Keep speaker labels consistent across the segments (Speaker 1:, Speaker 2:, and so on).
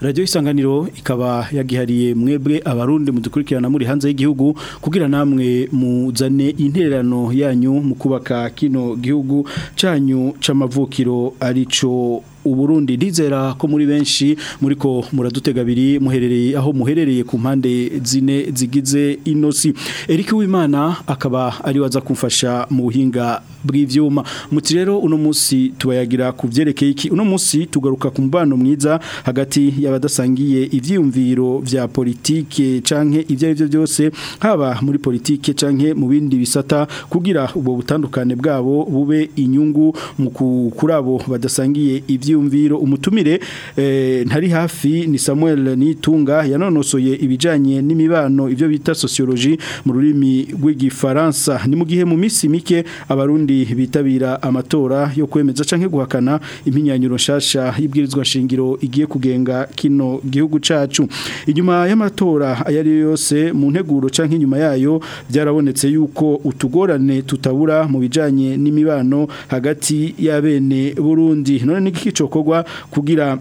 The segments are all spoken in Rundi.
Speaker 1: radiyo isanganiro ikaba yagihariye mwebwe abarundi mudukurikirana muri hanze y'igihugu kugira namwe muzane intererano yanyu mu kubaka kino gihugu cyanyu c'amavukiro arico uburundi ndizera ko muri benshi muri ko muradutega abiri muherereye aho muherereye ku mpande zine zigize inosi Eric w'imana akaba ari waza kumfasha mu buhinga bw'ibyuma muti rero uno munsi tubayagira ku byerekeye iki uno munsi tugaruka ku mubano mwiza hagati y'abadasangiye ibyiyumviro bya politike canke ibyo ari byo byose haba muri politike canke mu bindi bisata kugira ubwo butandukane bwabo bube inyungu mu kuri abo badasangiye ibyiyumviro bw'iyumviro umutumire eh, ntari hafi ni Samuel Nitunga yanonosoye ibijanye n'imibano ivyo bita sociology mu rurimi rw'igifaransa ni mu gihe mu misi mike abarundi bitabira amatora yo kwemeza canke guhakana impinyanyuro nshasha y'ibwirizwa shingiro igiye kugenga kino gihugu cacu inyuma y'amatora ayari yose mu nteguro canke inyuma yayo byarabonetse yuko utugorane tutabura mu bijanye n'imibano hagati y'abene Burundi none ni ico kogwa kugira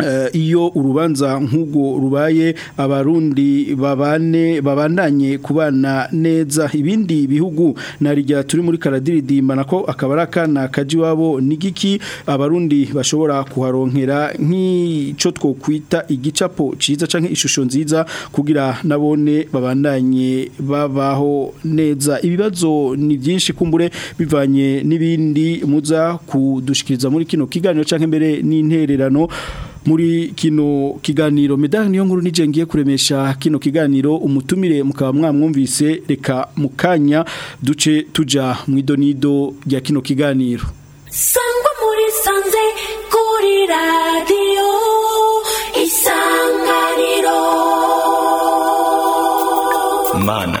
Speaker 1: Eh, iyo urubanza nk'ubwo rubaye abarundi babane babandanye kubana neza ibindi bihugu narijya turi muri karadiridimba nako akaba ari akana kaji wabo nigiki abarundi bashobora kuharonkera nk'icyo twokwita igicapo cyiza cyangwa ishusho nziza kugira nabone babandanye babaho neza ibibazo ni byinshi kumbure bivanye n'ibindi muza kudushikiriza muri kino kiganiro cyangwa mbere n'intererano muri kino kiganiro medani niyo nkuru nije ngiye kuremesha kino kiganiro umutumire mukaba mwamwumvise reka mukanya duce tuja mu idonido rya kino kiganiro
Speaker 2: sangwa muri sanze kuri radiyo isanganiro
Speaker 3: mana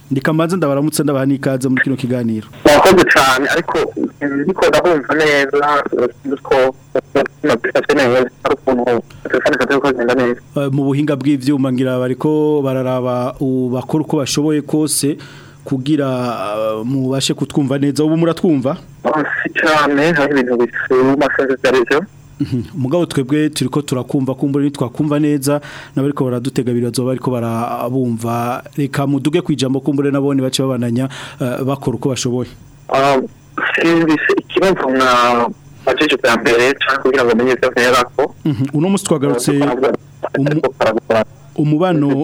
Speaker 1: ndikamanza ndabaramutse ndabaha n'ikaze muri kino kiganiro
Speaker 4: murakoze cyane ariko ndiko ndabumva neza ko
Speaker 1: eh, mu buhinga bw'ibyuma ngira bariko bararaba bakora uko bashoboye kose kugira uh, mubashe kutwumva neza ubu muratwumva
Speaker 4: cyane hari ibintu bifuza byo
Speaker 1: umugabo mhm. twebwe turi ko turakumva kumbura ntitwakumva neza nabo ariko baradutega birazoba ariko barabumva reka muduge ku ijambo kumbure nabone bace babananya uh, bakora uko bashoboye
Speaker 4: um, ikibazo nka majeje bwa mbere cyangwa ngo umenye ibyo ko
Speaker 1: mhm. uno munsi twagarutse umubano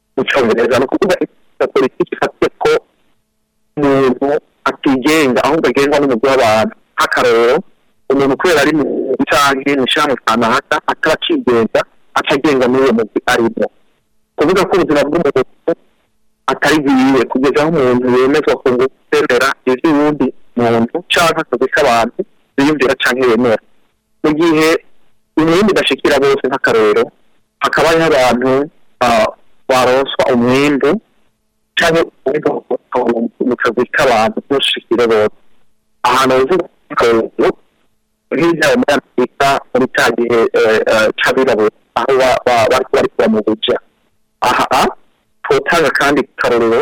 Speaker 4: mu cyongereza ni ukuvuga politiki ifatiye ko umuntu atigenga aho bagengwa n'umugwi w'abantu nk'akarorero umuntu kubera ari mu canke mu shirahamwe kanaka ataba akigenga atagenga muri uwo mugwi arimo kuvuga ko ubuzima bw'umuntu atari bwiwe kugeza aho umuntu yemezwa ku gutemera ivy'uwundi muntu canke akazi k'abantu biyumvira canke bemera mu gihe imyenda idashikira bose nk'akarorero hakaba hariho abantu ah, baronswa umwimbu cyangwa mu kazi k'abantu bashikira bose ahantu hose hirya muri afurika muri cya gihe cy'abirabura aho bari kuba mu buja aha twotanga kandi karorero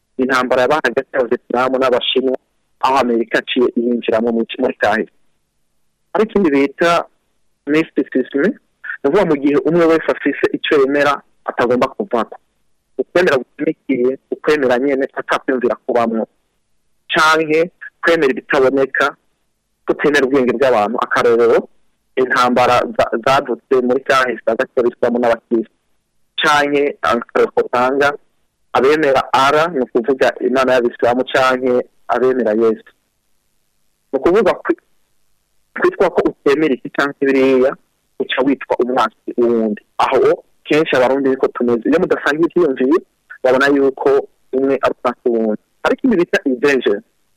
Speaker 4: intambara yabaye hagati y'abasiramu n'abashinwa aho amerika aciye yinjiramo muri kahise hari ikindi bita mistisisime ni ukuvuga mu gihe umwe wese afise icyo yemera atagomba kuvamo ukwemera gushamikiye ukwemera nyine atakwiyumvira kubamo cyangwa kwemera ibitaboneka tutemera ubwenge bw'abantu akarorero intambara zadutse muri cyahise agakoreshwamo n'abakirisitu cyane akarere gatanga abemera ara ni ukuvuga inama y'abisilamu cyane abemera yesu ni ukuvuga kwitwa ko utemera iki cyangwa ibiriya uca witwa umwasi w'uwundi aho kenshi abarundi ko tumeze iyo mudasangiye ikiyumviye babona yuko umwe ari umwasi w'uwundi ariko ibi bita indeje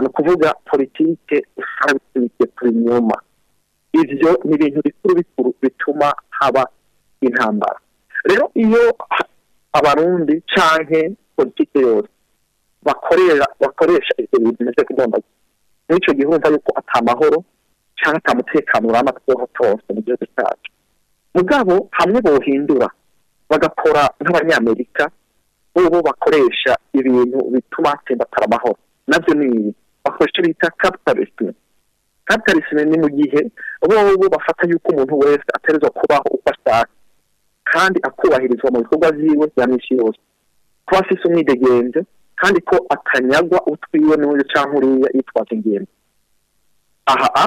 Speaker 4: ni ukuvuga politike usanzwe bigetse inyuma ibyo ni ibintu bikuru bikuru bituma haba intambara rero iyo abarundi canke politike yose bakorera bakoresha ibyo bintu bimeze kudondaguza n'icyo gihe urumva yuko atamahoro cyangwa atamutekano urama twose twose mu gihugu cyacu mugabo hamwe bohindura bagakora nk'abanyamerika bo bakoresha ibintu bituma hatsembatara amahoro nabyo ni bafashe bita kapitalisme kapitalisme ni mu gihe abo bafata yuko umuntu wese aterezwa kubaho uko ashaka kandi akubahirizwa mu bikorwa byiwe bya minsi yose kuba afise umwidegenze kandi ko atanyagwa utwiwe n'uyu cyangwa uriya yitwaza ingendo aha a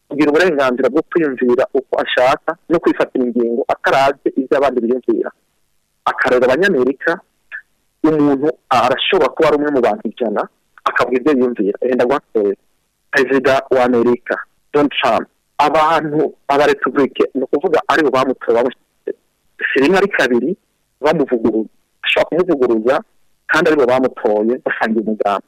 Speaker 4: kugira uburenganzira bwo kwiyumvira uko ashaka no kwifatira ingingo atarabye ibyo abandi biyumvira akareba abanyamerika umuntu arashobora kuba ari umwe mu bantu ijana akavuga ibyo yiyumvira renda guhakorera perezida wa amerika donald trump abantu aba repubulike ni ukuvuga aribo bamutora bamushyira ari kabiri bamuvuguruza bashobora kumuvuguruza kandi aribo bamutoye basangiye umugambi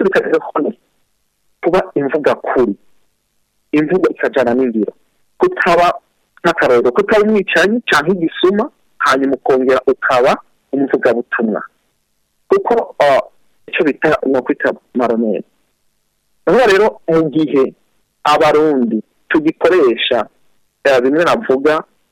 Speaker 4: bikavuga ko kuba imvuga kuri imvugo ikajyana n'ingiro kutaba n'akarorero kutaba umwicanyi cyangwa igisuma hanyuma ukongera ukaba umuvugabutumwa kuko ah, icyo bita ni ukwita maroneri niba rero mu gihe abarundi tugikoresha eh, bimwe navuga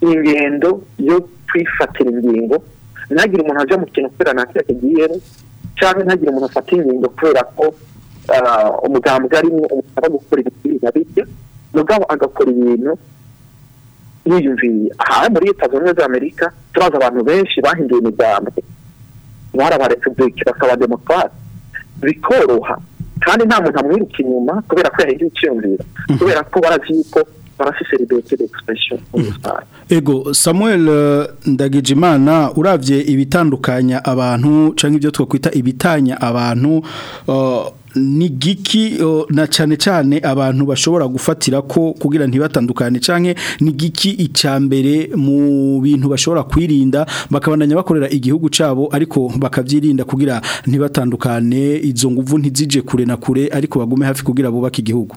Speaker 4: ingendo yo kwifatira ingingo ntagire umuntu ajya mu kintu kubera nta kintu kigiyemo cyangwa ntagire umuntu afata ingingo kubera ko umugambwe arimo umuntu aba gukora ibintu bityo mugabo agakora ibintu yiyumviye aha muri leta zunze za amerika turazi abantu benshi bahinduye imigambwe bari abarepublike bakaba demokarasi bikoroha kandi nta muntu amwiruka inyuma kubera ko yahinduye icyiyumviro kubera ko barazi yuko barafise liberté d'expression mm.
Speaker 1: ego Samuel uh, Ndagijimana uravye ibitandukanya abantu canke ibyo twakwita ibitanya abantu uh, ni giki uh, na cyane cyane abantu bashobora gufatira ko kugira ntibatandukane cyane ni giki mbere mu bintu bashobora kwirinda bakabananya bakorera igihugu cyabo ariko bakabyirinda kugira ntibatandukane izo nguvu ntizije kure na kure ariko bagume hafi kugira bubake igihugu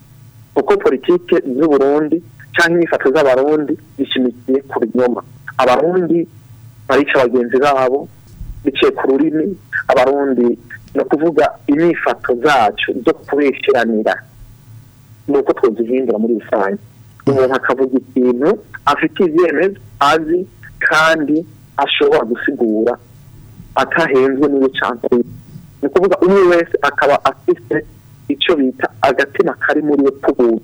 Speaker 4: kuko politiki z'uburundi cyangwa inyifato z'abarundi zishimikiye ku binyoma abarundi barica bagenzi babo biciye ku rurimi abarundi ni ukuvuga inyifato zacu zo kubesheranira ni uko twazihindura muri rusange umuntu akavuga ikintu afite ibyemezo azi kandi ashobora gusigura atahenzwe n'ubucansi ni ukuvuga umwe wese akaba afite icyo bita agatima kari muri we k'ubuntu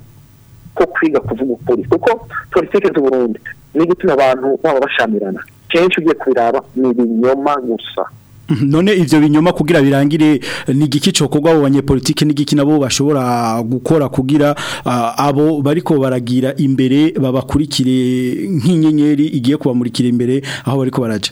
Speaker 4: ko kwiga kuvuga ukuri kuko politiki z'uburundi ni gutuma abantu baba bashamirana kenshi ugiye kubiraba ni ibinyoma gusa mhm.
Speaker 1: none ivyo binyoma kugira birangire ni igiki cokorwa abo banyepolitike ni giki nabo bashobora gukora kugira abo bariko baragira imbere babakurikire nk'inyenyeri igiye kubamurikira imbere aho bariko baraja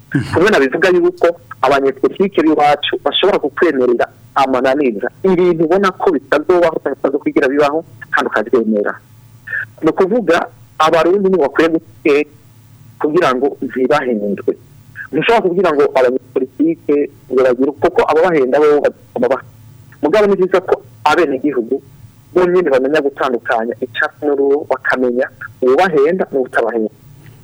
Speaker 4: kubona bivuga yuko abanyepolitike b'iwacu bashobora kukwemerera amananiza ibintu ubona ko bitazobaho bitazo kwigira bibaho kandi ukabyemera ni ukuvuga abarundi ntibakwiye guteka kugira ngo ntibahindwe ntushobora kugira ngo abanyapolitike ngo kuko abo bahenda bo babaha mugabo ni byiza ko abenegihugu bo nyine bamenya gutandukanya icyatsi n'uruhu bakamenya ububahenda
Speaker 5: n'ubutabahenda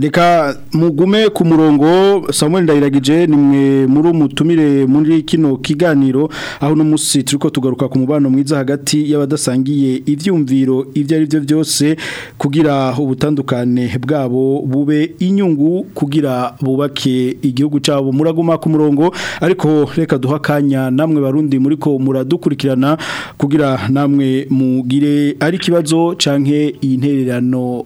Speaker 5: reka mugume ku murongo Samuel Ndayiragije nimwe muri umutumire muri kino kiganiro aho no musi turiko tugaruka ku mubano mwiza hagati y'abadasangiye ivyumviro ivyo ari byo byose kugira ubutandukane bwabo bube inyungu kugira bubake igihugu cabo muraguma ku murongo ariko reka duha kanya namwe barundi muri muriko muradukurikirana kugira namwe mugire ari kibazo canke intererano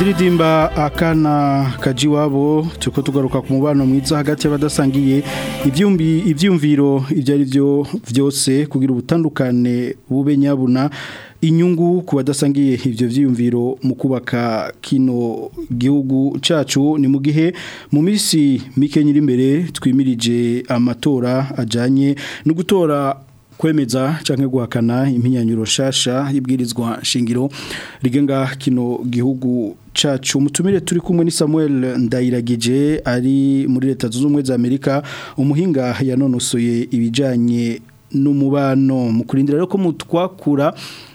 Speaker 1: indirimba akana kajiwabo tuko tugaruka ku mubano mwiza hagati y'abadasangiye ibyumbi ibyumviro ibyo ari byo byose kugira ubutandukane bube nyabuna inyungu ku badasangiye ibyo byiyumviro mu kubaka kino gihugu cacu ni mu gihe mu misi mike nyiri imbere twimirije amatora ajyanye no gutora kwemeza canke guhakana impinyanyuro shasha y'ibwirizwa shingiro rigenga kino gihugu cacu umutumire turi kumwe ni Samuel Ndayiragije ari muri leta z'ubumwe za Amerika umuhinga yanonosoye ibijanye n'umubano mu kurindira ko mutwakura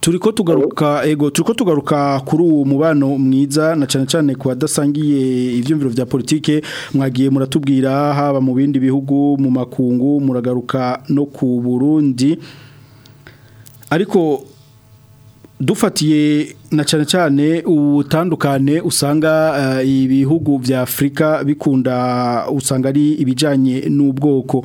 Speaker 1: turiko tugaruka ego turiko tugaruka kuri uwo mubano mwiza na cyane cyane ku badasangiye ibyumviro bya politike mwagiye muratubwira haba mu bindi bihugu mu makungu muragaruka no ku Burundi ariko dufatiye na cyane cyane ubutandukane usanga eh, ibihugu bya Afurika bikunda usanga ari ibijyanye n'ubwoko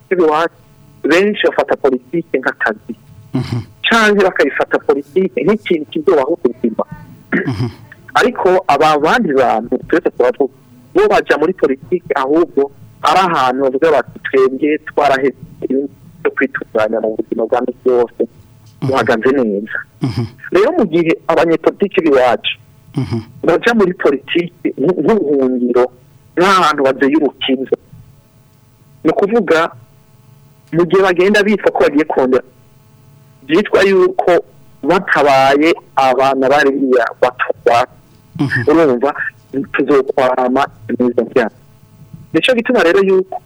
Speaker 4: b'iwacu benshi bafata politiki nk'akazi mhm. cyangwa bakayifata politiki nk'ikintu kizobaho ubuzima mhm. ariko aba bandi bantu turetse tubavuga bo bajya muri politiki ahubwo ari ahantu bavuga bati twebwe twarahetse cyo kwitunganya mu buzima bwa misi yose buhagaze neza rero mhm. mu gihe abanyepolitiki b'iwacu bajya muri politiki mhm. nk'ubuhungiro nk'ahantu baduye urukiza ni ukuvuga mu gihe bagenda bitwa ko bagiye kongera byitwa yuko batabaye abana bariya batwara urumva mhm. tuzokwama neza byabo nicyo gituma rero yuko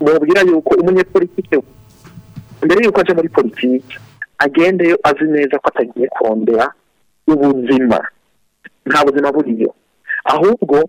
Speaker 4: mubwira yuko umunyepolitiki mbere y'uko ajya muri politiki agendeyo azi neza ko atagiye kondera ubuzima nta buzima buriyo ahubwo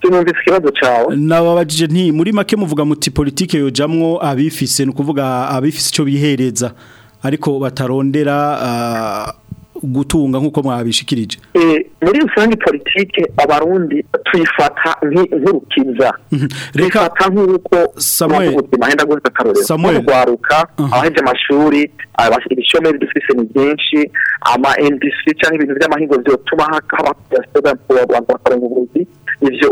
Speaker 4: tumumvise ikibazo
Speaker 1: nti muri make muvuga muti politike yojamwo abifise ni ukuvuga abifise icyo bihereza ariko batarondera ah, gutunga nk'uko mwabishikirije
Speaker 4: muri rusange politike abarundi tuyifata nk'urukiza tuyifata nk'uko ubuzima mahenda gusa
Speaker 1: karore
Speaker 4: nko gwaruka abaheje amashuri ibishomeri bidufise ni byinshi ama ndc cyangwa ibintu by'amahingo byotuma haba abantu bakaronka ubuzi ivyo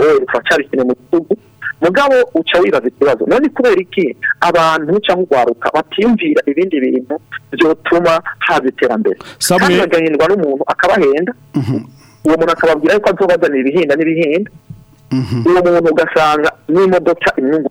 Speaker 4: kine mu gihugu mugabo uca wibaza ikibazo none kubera iki abantu cyangwa urwaruka batiyumvira ibindi bintu byotuma haza iterambere kandi bagahindwa n'umuntu akabahenda mhm. uwo muntu akababwira yuko azobazanira ibihinda n'ibihinda mhm. uwo muntu ugasanga n'imodoka inyungu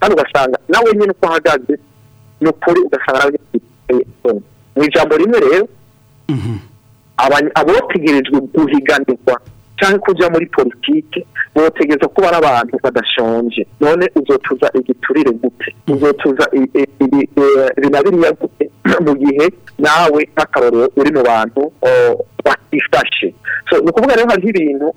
Speaker 4: kandi ugasanga nawe nyine uko ahagaze ni ukuri ugasanga nawe mu ijambo rimwe rero mhm. abotegerejwe guhiganirwa cyangwa kujya muri politiki botegeza kuba ari abantu badashonje none uzotuza igiturire gute uzotuza binabiriya gute mu gihe nawe nk'akarorero uri mu bantu ifashe ni ukuvuga rero hariho ibintu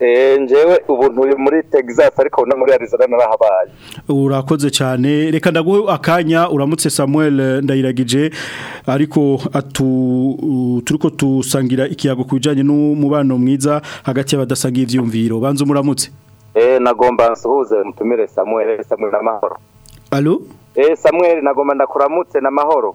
Speaker 1: Eh,
Speaker 6: ngewe ubu nturi muri Texas ariko na muri Arizona narahabaye
Speaker 1: urakoze cyane reka ndaguhe akanya uramutse Samuel ndayiragije ariko turiko tusangira ikiyago ku bijyanye n'umubano mwiza hagati y'abadasangiye ibyumviro banza muramutse eee
Speaker 6: eh, nagomba nsuhuze mutumire Samuel Samuel n'amahoro
Speaker 1: alo eee
Speaker 6: eh, Samuel nagomba ndakuramutse n'amahoro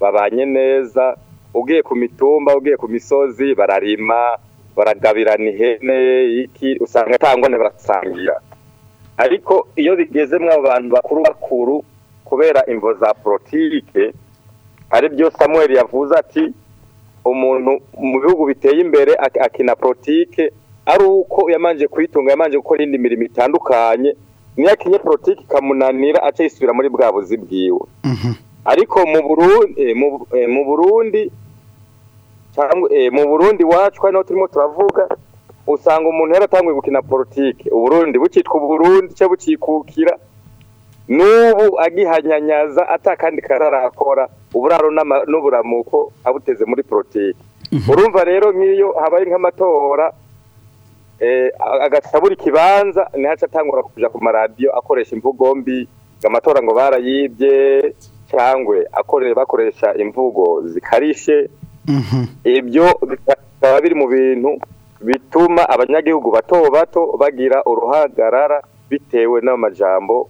Speaker 6: babanye neza ugiye ku mitumba ugiye ku misozi bararima baragabirana ihene iki usanga atangwa barasangira ariko iyo bigezemo abantu bakuru bakuru kubera imvo za politike ari byo samuel yavuze ati umuntu mu bihugu biteye imbere akina politike ari uko yamanje kuyitunga yamanje gukora indi mirimo itandukanye niyo akinye politike ikamunanira aca yisubira muri bwa buzi bwiwe mhm. ariko mu burundi eh, Eh, mu burundi wacu hano turimo turavuga usanga umuntu yaratanguye gukina politike uburundi bukitwa uburundi cyangwa bukikukira n'ubu agihanyanyaza atakandi kararakora uburaro n'uburamuko abuteze muri politike mhm. urumva rero nk'iyo habaye nk'amatora eh, agaca buri ikibanza ntihaca atangura kujya ku maradiyo akoresha imvugo mbi ngo amatora ngo barayibye cyangwa akorere bakoresha imvugo zikarishe ibyo bikaba biri mu bintu bituma abanyagihugu bato bato bagira uruhagarara bitewe n'amajambo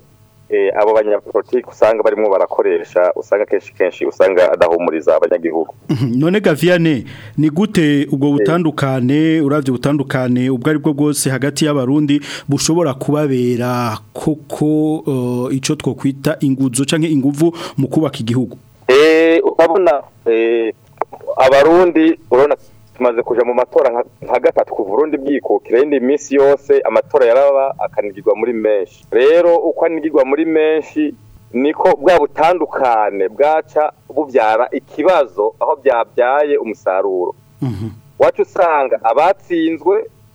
Speaker 6: eh, abo banyapolitiki usanga barimo barakoresha usanga kenshi kenshi usanga adahumuriza abanyagihugu
Speaker 1: none gaviane ni gute ubwo eh. butandukane urabye butandukane ubwo ari bwo bwose hagati y'abarundi bushobora kubabera koko eh, icyo twokwita inguzo cyangwa inguvu mu kubaka igihugu
Speaker 6: urabona abarundi urabona tumaze kuja mu matora nka gatatu kuva urundi bwikukira yindi minsi yose amatora yaraba akanigirwa muri menshi rero uko anigirwa muri menshi niko bwa butandukane bwaca bubyara ikibazo aho byabyaye umusaruro mhm. wacu usanga abatsinzwe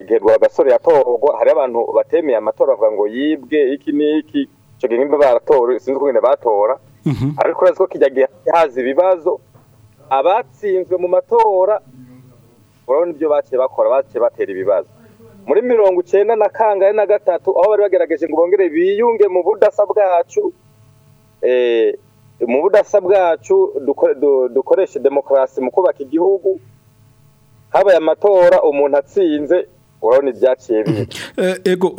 Speaker 6: igihe rwagasore yatorwa hari abantu batemeye amatora bavuga ngo yibwe iki n'iki icyo gihe nimba baratora sinzi uko batora mhm. ariko urazi ko kijya haza ibibazo abatsinzwe mu matora urabona ibyo baciye bakora baciye batera ibibazo muri mirongo icyenda na kangahe na gatatu aho bari bagerageje ngo bongere biyunge mu budasa bwacu eh, mu budasa bwacu dukoreshe demokarasi mu kubaka igihugu habaye amatora umuntu atsinze eh, urabona ibyaciye bibi
Speaker 1: ego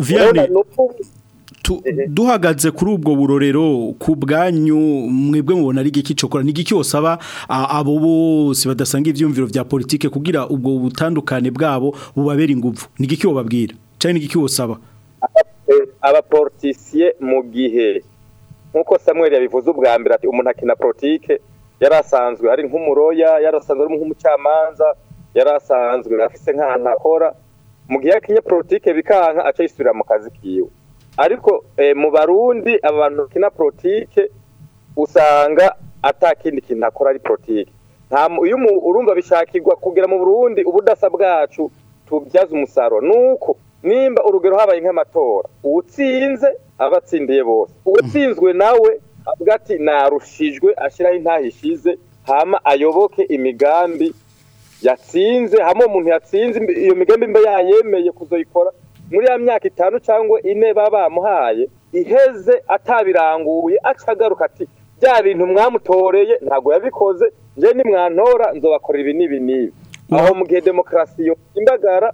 Speaker 1: duhagaze kuri ubwo burorero ku bwanyu mwebwe mubona ari igiki cyokora ni igiki cyosaba abo bose badasanga ibyumviro bya politike kugira ubwo butandukane bwabo bubabera ingufu ni igiki wababwira cyangwa ni igiki wosaba
Speaker 6: abaporotisiye mu gihe nk'uko samuel yabivuze ubwa mbere ati umuntu akina politike yari asanzwe ari nk'umuroya yari asanzwe ari nk'umucamanza yari asanzwe afite nk'ahantu akora mu gihe yakinye politike bikanka aca yisubira mu kazi kiwe ariko eh, mu barundi abantu bakina politike usanga atakindi kintu akora ari politike iyo urumva bishakirwa kugera mu burundi ubudasa bwacu tubyaze umusaruro nuko nimba urugero habaye nk'amatora utsinze aba atsindiye bose uwutsinzwe nawe avuga ati narushijwe ashyiraho intahishize hama ayoboke imigambi yatsinze hamwe umuntu yatsinze iyo migambi mba yayemeye kuzoyikora muri ya myaka itanu cyangwa ine baba bamuhaye iheze atabiranguye acagaruka ati bya bintu mwamutoreye ntabwo yabikoze njye nimwantora nzobakorera ibi n'ibi n'ibi aho mu gihe demokarasi yotsa imbagara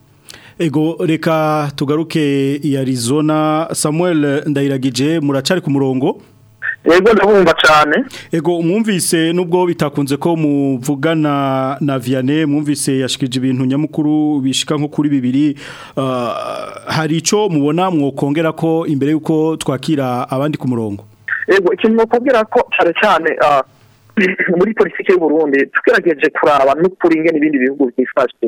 Speaker 1: ego reka tugaruke i Arizona Samuel ndayiragije muracari ku murongo
Speaker 4: Ego ndabumva cyane.
Speaker 1: Ego mwumvise nubwo bitakunze ko muvugana na Vianney mwumvise yashikije ibintu nyamukuru bishika nko kuri bibiri uh, hari ico mubona mwokongera ko imbere yuko twakira abandi ku murongo.
Speaker 4: Ego ikintu mukubwira ko cyane cyane uh, muri politiki y'uburundi twigerageje kuraba n'ukuri ingene ibindi bihugu byifashe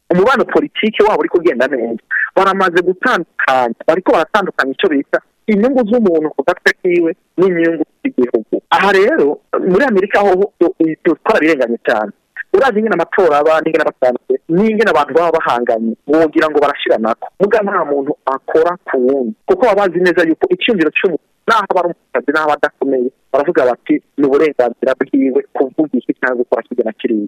Speaker 4: umubano politiki wabo uri kugenda neza baramaze gutandukanya bariko baratandukanya icyo bita inyungu z'umuntu ku gatwe kiwe n'inyungu z'igihugu aha rero muri amerika ho birenganye cyane urazi ingena amatora aba n'ingena basanzwe n'ingena abantu baba bahanganye wogira ngo nako muga nta muntu akora ku wundi kuko baba bazi neza yuko icyumviro cy'umuntu naho aba ari umusazi naho adakomeye baravuga bati ni uburenganzira bwiwe kuvuga iki cyangwa gukora kigena kiriya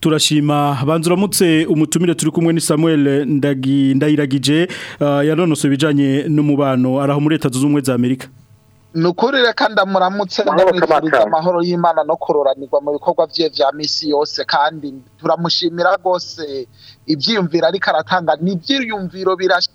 Speaker 7: turashima
Speaker 1: banza uramutse umutumire turi kumwe ni Samuel ndagi ndayiragije uh, yaronose bijanye n'umubano araho muri leta z'umwe za Amerika
Speaker 7: nukurire
Speaker 4: kandi
Speaker 7: amuramutse
Speaker 4: n'amwifuriza
Speaker 7: amahoro y'Imana no kuroranirwa mu bikorwa vye vya misi yose kandi turamushimira rwose ivyiyumvira ariko aratanga ni ivyiyumviro birashika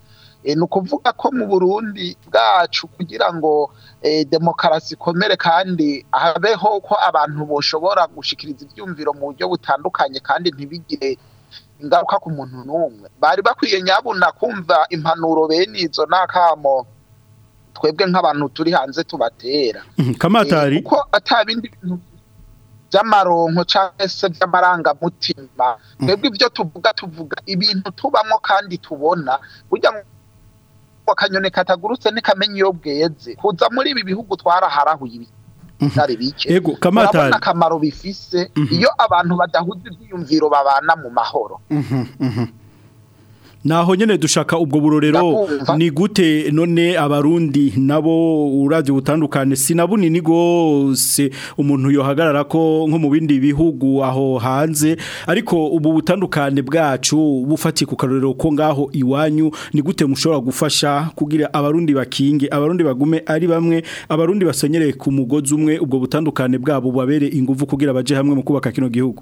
Speaker 7: eh, ni ukuvuga ko mu burundi bwacu kugira ngo eh, demokarasi ikomere kandi habeho ko abantu bashobora gushikiriza ibyumviro mu buryo butandukanye kandi ntibigire ingaruka ku muntu n'umwe bari bakwiye nyabuna kumva impanuro bene izo n'akamo twebwe nk'abantu turi hanze tubatera
Speaker 1: mhm, kamatari
Speaker 7: eh, kuko atabindi bintu by'amaronko cyangwa se by'amarangamutima mhm. twebwe ibyo tuvuga tuvuga ibintu tubamo kandi tubona burya akanyoni katagurutse ntikamenye iyo bweze kuza muri ibi bihugu twaraharahuye Uhuh. bitari
Speaker 1: bike
Speaker 7: urabona akamaro bifise
Speaker 1: uhuh.
Speaker 7: iyo abantu badahuza ibyiyumviro babana mu mahoro
Speaker 1: uhuh, naho nyene dushaka ubwo burorero ni gute none abarundi nabo uravyo butandukane sinabunini gose umuntu yohagarara ko nko mu bindi bihugu aho hanze ariko ubu butandukane bwacu bufati ku karorero ko ngaho iwanyu ni gute mushobora gufasha kugira abarundi bakinge abarundi bagume ari bamwe abarundi basonyereye ku mugozi umwe ubwo butandukane bwabo bubabere ingufu kugira baje hamwe mu kubaka kino gihugu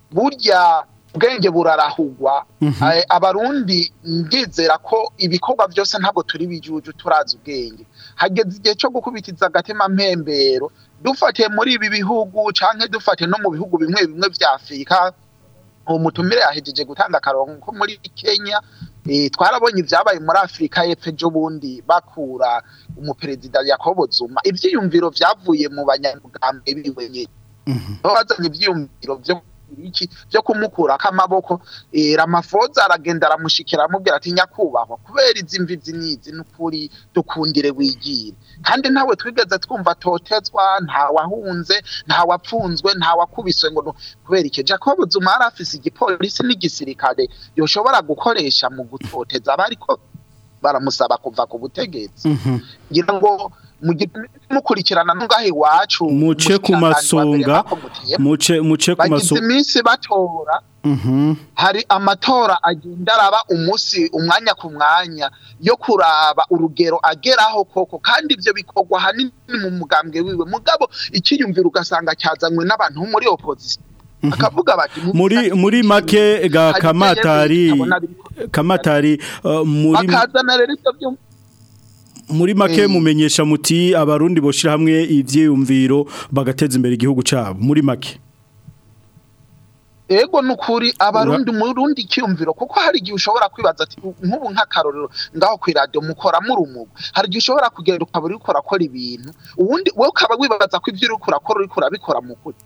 Speaker 7: burya ubwenge burarahugwa mhm. eh, abarundi ndizera ko ibikorwa byose ntabwo turi bijuje turazi ubwenge hageze igihe cyo gukubitiza agatema mpembero dufatiye muri ibi bihugu cyangwa dufate no mu bihugu bimwe bimwe bya afurika uwo mutumire yahejeje gutanga akarongo ko muri kenya eh, twarabonye ibyabaye muri afurika y'epfo ejo bundi bakura umuperezida yakobo zuma ibyiyumviro byavuye mu banyamugambwe biwe nyine mhm. bazanye ibyiyumviro byo iki byo kumukuraho amaboko eh, ramafoza aragenda aramushikira aramubwira ati nyakubahwa kubera izi mvizi n'izi n'ukuri dukundire wigire kandi ntawe twigeze twumva totezwa ntawahunze nta wakubiswe ngo kubera icyo jacob zuma yari afise igipolisi n'igisirikare yoshobora gukoresha mu gutoteza abariko baramusaba kuva ku butegetsi mhm. ngira ngo mukurikirana n'ungahe iwacu
Speaker 1: muce ku masonga muce muce ku masonga
Speaker 7: iminsi batora
Speaker 1: mhm.
Speaker 7: hari amatora agenda araba umunsi umwanya ku mwanya yo kuraba urugero ageraho koko kandi ibyo bikogwa hanini mu mugambwe wiwe mugabo ikiyumvira ugasanga cyazanywe n'abantu muri opozisiyo mhm. akavuga bati
Speaker 1: muri muri make ga kamatari kamatari uh, muri muri make
Speaker 7: mm.
Speaker 1: mumenyesha muti abarundi boshira hamwe ivyiyumviro bagateza imbere igihugu cyabo muri make
Speaker 7: ego ni ukuri abarundi murundi kiyumviro kuko hari igihe ushobora kwibaza ati nk'ubu nk'akarorero ngaho ku iradiyo mukora muri umubu hari igihe ushobora kugenda ukaba uri kurakora ibintu ubundi wowe ukaba wibaza ko ibyo uri kurakora uri kurabikora mu kuri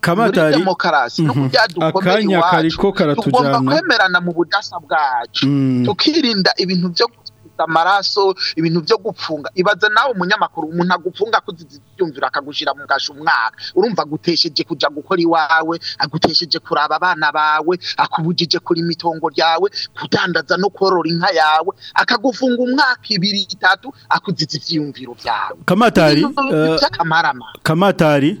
Speaker 1: kamatari
Speaker 7: demokarasi no
Speaker 1: mhm. kujyadukomera
Speaker 7: iwacu tugomba kwemerana mu budasa bwacu
Speaker 1: mm.
Speaker 7: tukirinda ibintu byo amaraso ibintu byo gupfunga ibaza nawe umunyamakuru umuntu agupfunga kuzibyumvira akagushira mu gasho umwaka urumva agutesheje kujya gukora iwawe agutesheje kuraba abana bawe akubujije kuri mitongo ryawe kudandaza no korora inka yawe akagufunga umwaka ibiri itatu akuziza ivyiyumviro vyawe
Speaker 1: kamatari
Speaker 7: uh,
Speaker 1: kamatari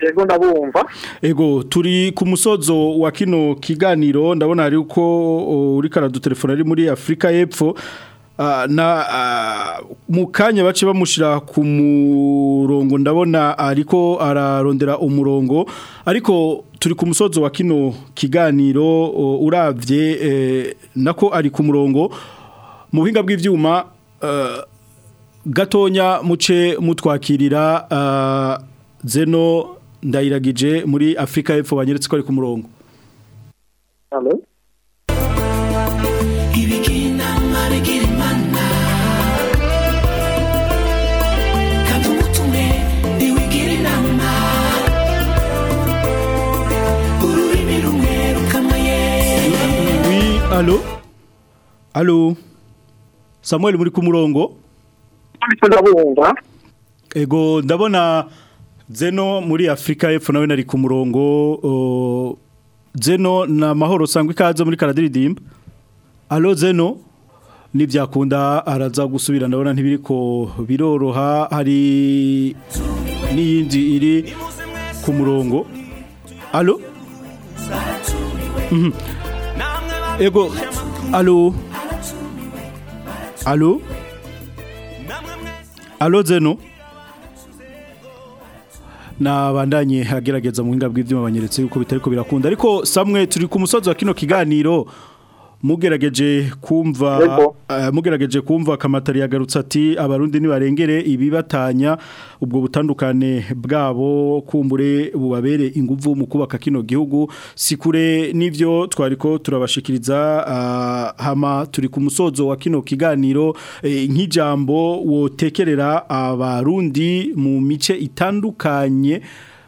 Speaker 4: Ego ndabumva.
Speaker 1: Ego turi ku musozo wa kino kiganiro ndabona ari uko oh, uri telefone ari muri Afrika y'Epfo Ah, ah, mu mukanya bace bamushyira ku murongo ndabona ariko ararondera umurongo ariko turi ku musozo wa kino kiganiro uh, urabye eh, nako ari ku murongo mu buhinga bw'ibyuma ah, gatonya muce mutwakirira zeno ndayiragije muri afurika y'epfo banyeretse ko ari ku murongo Allo Allo Samuel muri ku murongo Ego ndabona Zeno muri Afrika y'Epfo nawe nari ku murongo Zeno na mahoro sangwa ikaze muri karadiridimba Allo Zeno nibyakunda araza gusubira ndabona ntibiriko biroroha hari n'iyindi iri ku murongo Allo mm Ego, allo Allo Allo Zeno nabandanye agerageza mu bw'inga bw'ibyuma banyeretse yuko bitari ko birakunda ariko samwe turi ku musozi wa kino kiganiro mugerageje kumva eh, mugerageje kumva kamatari yagarutse ati abarundi nibarengere ibibatanya ubwo butandukane bwabo kumbure bubabere inguvu mu kubaka kino gihugu sikure nivyo twariko turabashikiriza ah, hama turi ku musozo wa kino kiganiro eh, nk'ijambo wotekerera abarundi mu mice itandukanye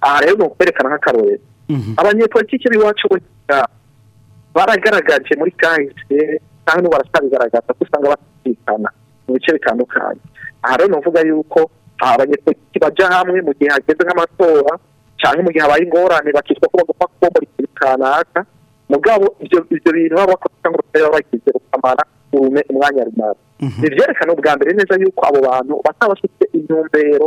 Speaker 4: aha rero ni ukwerekana nk'akarorero mhm. abanyepolitiki b'iwacu baragaragaje muri kahise kandi n'ubu barasabigaragaza ko usanga batikana mu bice bitandukanye aha rero nuvuga yuko abanyepolitiki bajya hamwe mu gihe hageze nk'amatora cyangwa mu gihe habaye ingorane bakitwa ko bagomba kubombora ikintu kanaka mugabo ibyo bintu baba bakoze ngo batari bagize ukamara urume umwanya runaka byerekana mhm. ubwa mbere neza yuko abo bantu bataba bafite intumbero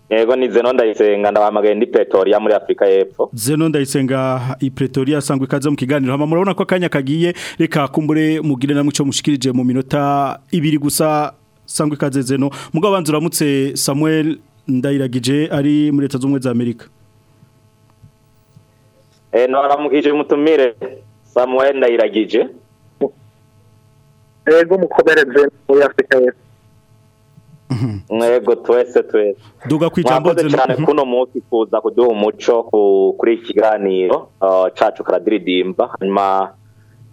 Speaker 6: Yego ni Zeno ndayisenga ndahamagaye ndi Pretoria muri Afrika y'Epfo.
Speaker 1: Zeno ndayisenga i Pretoria sangwe mu kiganiro hama murabona ko akanya kagiye reka kumbure mugire namwe cyo mushikirije mu minota ibiri gusa sangwe kaze Zeno. Mugabanzura mutse Samuel ndayiragije ari muri leta z'ubumwe za amerika eee
Speaker 6: eh, ntaramukije umutumire samuel ndayiragije
Speaker 4: ego mukomereze muri afurika y'epfo
Speaker 8: mhm. twese twese
Speaker 1: duga ku
Speaker 8: cyane
Speaker 1: mhm.
Speaker 8: kuno munsi kuza kuduha umuco kuri ikiganiro kiganiro uh, cacu karadiridimba hanyuma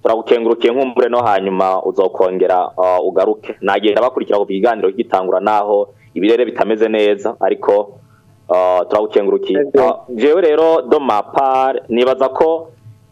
Speaker 8: turagukengurukiye nk'umure no hanyuma uzokongera uh, ugaruke nagenda bakurikira ku kiganiro gitangura naho ibirere bitameze neza ariko uh, turawukengurukiye njyewe uh, rero domapari nibaza ko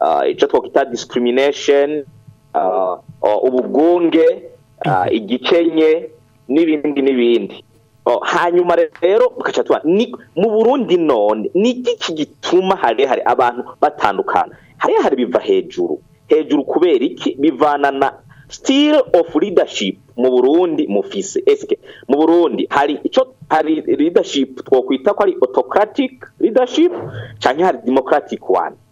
Speaker 8: ah, icyo twakwita discrimination ah, ubugwunge Ah, igikenye n'ibindi n'ibindi oh, hanyuma rero tugaca mu burundi none ni iki gituma hari hari abantu batandukana hari biva hejuru hejuru kubera iki bivana na sitire ofu ridashipu mu burundi mufise esike mu burundi hari icyo hari ridashipu twakwita ko ari otokaratike ridashipu cyangwa hari
Speaker 1: demokaratike mhm.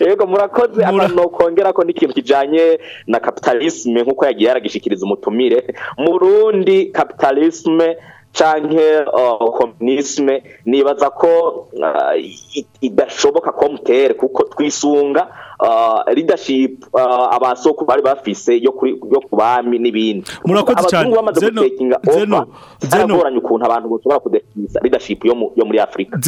Speaker 8: yego murakoze nokongera ko n'ikintu kijyanye na kapitalisme nk'uko yagiye yaragishikiriza umutumire mu rundi kapitalisme canke komunisme uh, nibaza ko uh, idashoboka ko mutere kuko twisunga Uh, leadership uh, abasoko bari bafise yo ku bami n'ibindi
Speaker 1: murakoze cyane
Speaker 8: zaragoranye ukuntu abantu bashobora kudefiniza leadership yo muri afurika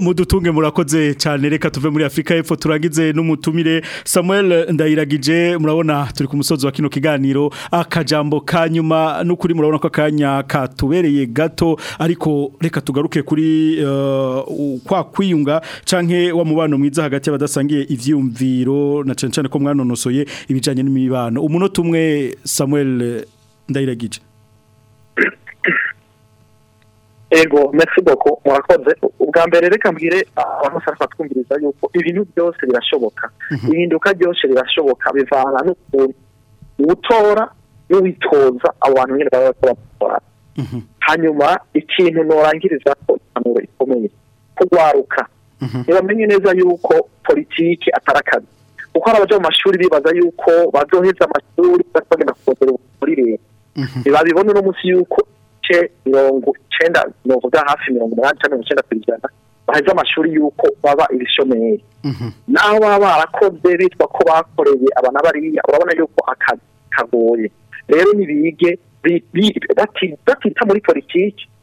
Speaker 1: mudutunge murakoze cyane reka tuve muri Afrika y'epfo turangize n'umutumire samuel ndayiragije murabona turi ku musozi wa kino kiganiro akajambo kanyuma n'ukuri murabona ko akanya katubereye gato ariko reka tugaruke kuri uh, kwa kwiyunga canke wa mubano mwiza hagati y'abadasangiye ivyumviro kiganiro na cyane cyane ko mwanonosoye ibijyanye n'imibano umunota umwe samuel eh, ndayiragije
Speaker 4: ego merci beaucoup murakoze ubwa mbere reka mbwire ah, abantu twumviriza yuko ibintu byose birashoboka mhm. ihinduka byose birashoboka bivana n'ukuntu uwutora n'uwitoza abo nyine baba bakora mhm. hanyuma ikintu norangiriza ko impanuro ikomeye kugwaruka mhm. ntibamenye neza yuko politiki atarakazi kuko hari abaje mu mashuri bibaza yuko bazoheza amashuri bagenda kugera muri leta ntibabibone mhm. no munsi y'uko ce mirongo icyenda mirongo hafi mirongo umunani cyangwa mirongo icyenda ku ijana baheze amashuri y'uko baba ibishomeri mhm. naho baba barakoze bitwa ko bakoreye abana bariya urabona yuko akazi kagoye rero ntibige batita muri politiki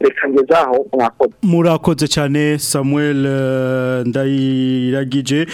Speaker 4: reka ngezaho mwakoze
Speaker 1: murakoze cyane samuel eh, ndayiragije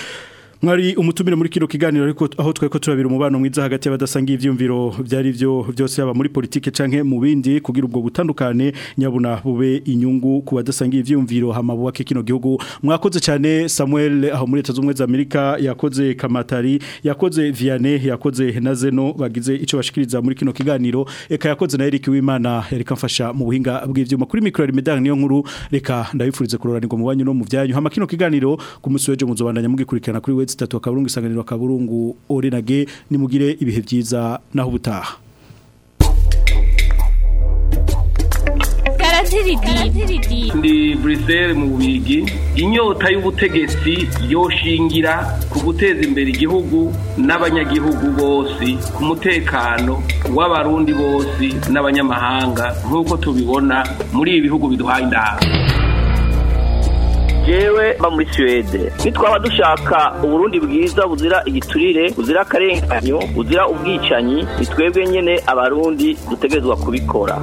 Speaker 1: mwari umutumire muri kino kiganiro ariko aho twe ko turabira umubano mwiza hagati y'abadasanga ivyumviro byari byo byose yaba muri politike canke mu bindi kugira ubwo butandukane nyabuna bube inyungu ku badasanga ivyumviro hamabuwa kino gihugu mwakoze cyane Samuel aho muri leta z'umwe za Amerika yakoze Kamatari yakoze Vianney yakoze na Zeno bagize ico bashikiriza muri kino kiganiro eka yakoze na Eric Wimana Eric mfasha mu buhinga bw'ivyuma kuri micro Medang niyo nkuru reka ndabifurize kuroranirwa mu banyu no mu byanyu hama kino kiganiro ku musi wejo muzobandanya mugikurikirana kuri we zitatu akaburungu isanganiro akaburungu orenage nimugire ibihe byiza naho ubutaha
Speaker 9: ndi buruseli mu bigi inyota y'ubutegetsi yoshingira ku guteza imbere igihugu n'abanyagihugu bose ku mutekano w'abarundi bose n'abanyamahanga nk'uko tubibona muri ibi bihugu biduhaye inama
Speaker 10: jewe mba muri suwede nitwaba dushaka uburundi bwiza buzira igiturire buzira akarenganyo buzira ubwicanyi ni twebwe abarundi dutegerezwa kubikora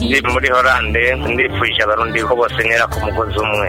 Speaker 11: ni muri horande ndifuje abarundi ko bose ntera ku mugozi umwe